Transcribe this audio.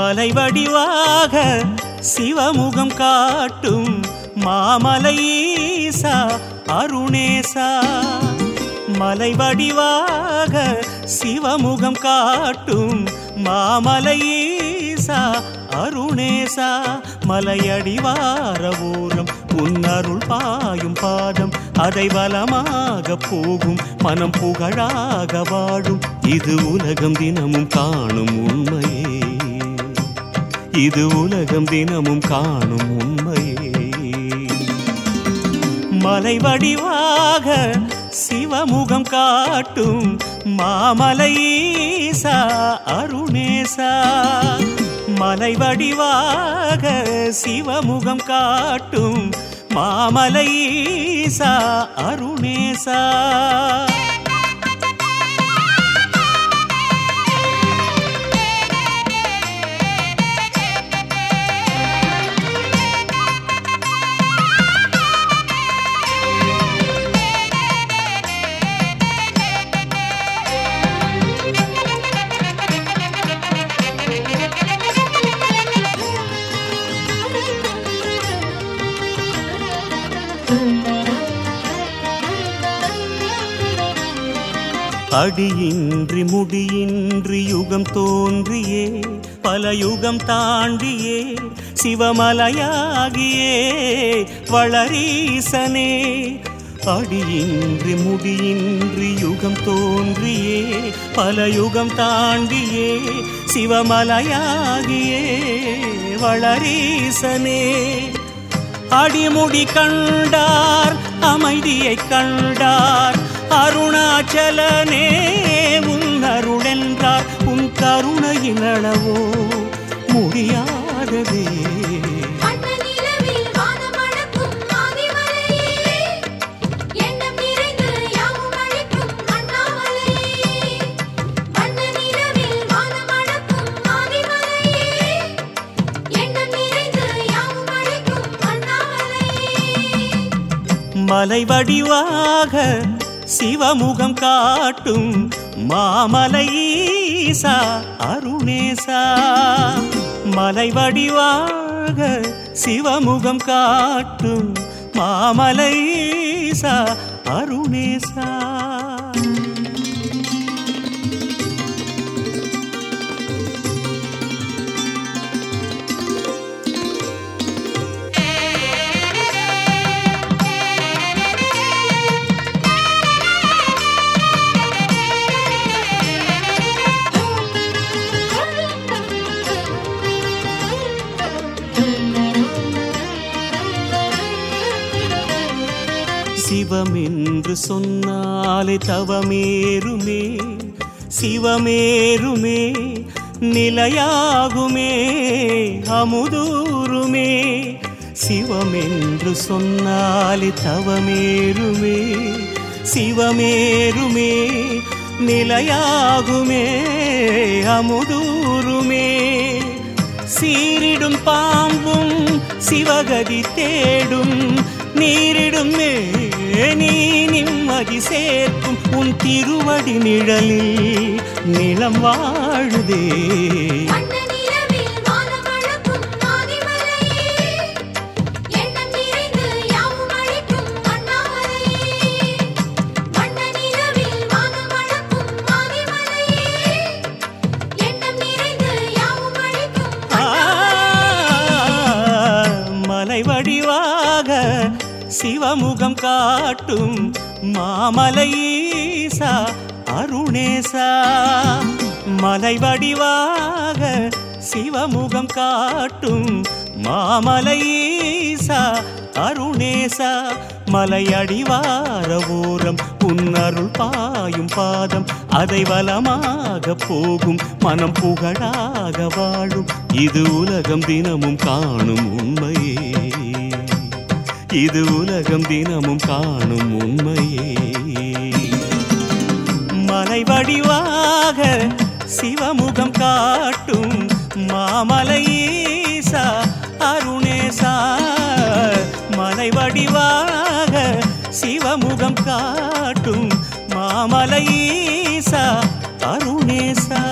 மலை வடிவாக சிவமுகம் காட்டும் மாமலை ஈசா அருணேசா. மலை வடிவாக சிவமுகம் காட்டும் மாமலை ஈசா அருணேசா. மலையடிவார ஊரம் உன்னருள் பாயும் பாதம் அதை வளமாக போகும் மனம் புகழாக வாழும் இது உலகம் தினமும் காணும் உண்மையே. இது உலகம் தினமும் காணும் உண்மையே. மலை வடிவாக சிவமுகம் காட்டும் மாமலை ஈசா அருணேசா. மலை வடிவாக சிவமுகம் காட்டும் மாமலை ஈசா அருணேசா. அடியின்றி முடியின்றி யுகம் தோன்றியே பல யுகம் தாண்டியே சிவமலையாகியே வளரீசனே. அடியின்றி முடியின்றி யுகம் தோன்றியே பல யுகம் தாண்டியே சிவமலையாகியே வளரீசனே. அடிமுடி கண்டார் அமைதியை கண்டார் அருண அருணாச்சலனே உன் அருளென்றார் உன் கருணையின் அளவோ முடியாததே மலை வடிவாக சிவமுகம் காட்டும் மாமலை ஈசா அருணேசா. மலை வடிவாக சிவமுகம் காட்டும் மாமலை ஈசா அருணேசா. சிவம் என்று சொன்னாலே தவமேருமே சிவமேருமே நிலையாகுமே அமுதூருமே சிவம் என்று சொன்னாலே தவமேருமே சிவமேருமே நிலையாகுமே அமுதூருமே சீரிடும் பாம்பும் சிவகதி தேடும் நீரிடும் நீ நிம்மதி சேர்க்கும். உன் திருவடி நிழலில் நிலம் வாழுதே. மலை வடிவாக சிவமுகம் காட்டும் மாமலையீசா அருணேசா. மலை வடிவாக சிவமுகம் காட்டும் மாமலையீசா அருணேசா. மலையடிவார ஓரம் உன்னருள் பாயும் பாதம் அதை வளமாக போகும் மனம் புகழாக வாழும். இது உலகம் தினமும் காணும் உண்மையே. இது உலகம் தினமும் காணும் உண்மையே. மலை வடிவாக சிவமுகம் காட்டும் மாமலை ஈசா அருணேசா மலை வடிவாக சிவமுகம் காட்டும் மாமலை ஈசா அருணேசா